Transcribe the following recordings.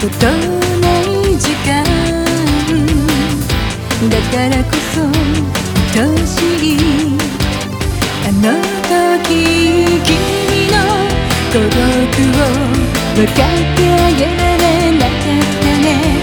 と止まることない時間だからこそ愛しいあの時君の孤独を分かってあげられなかったね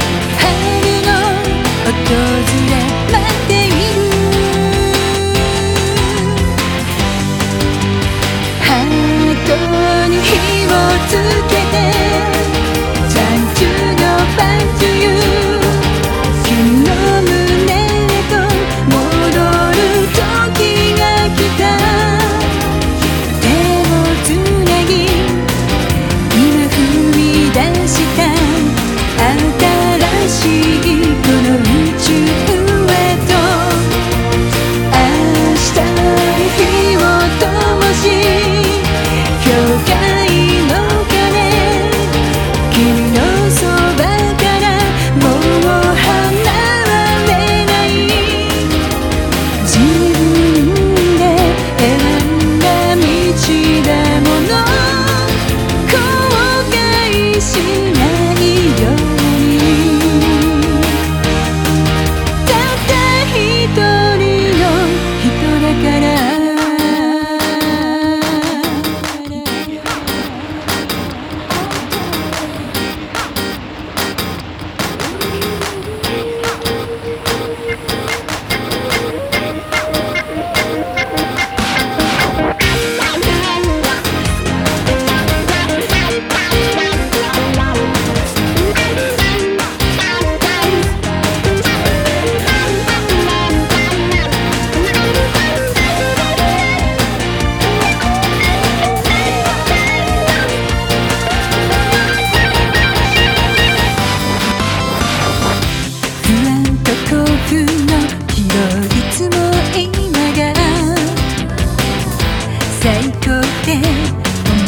って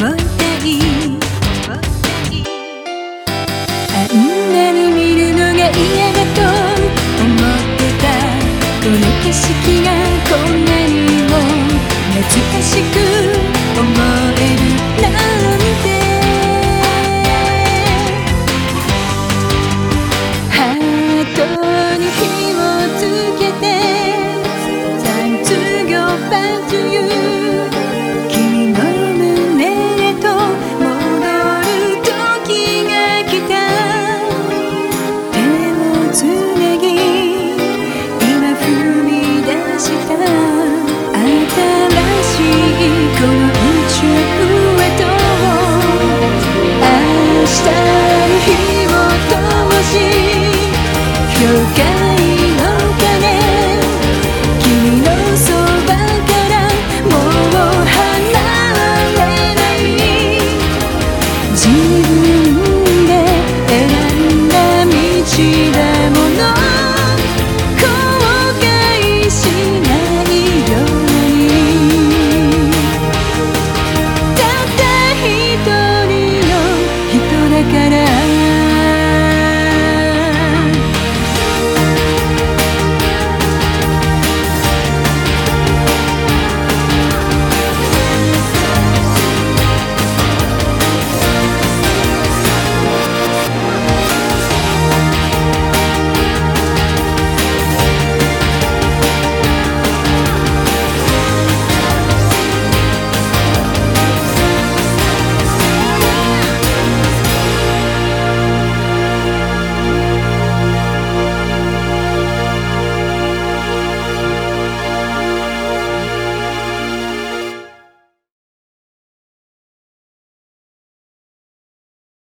思いた。いあんなに見るのが嫌だと思ってた。この景色がこんなにも懐かしく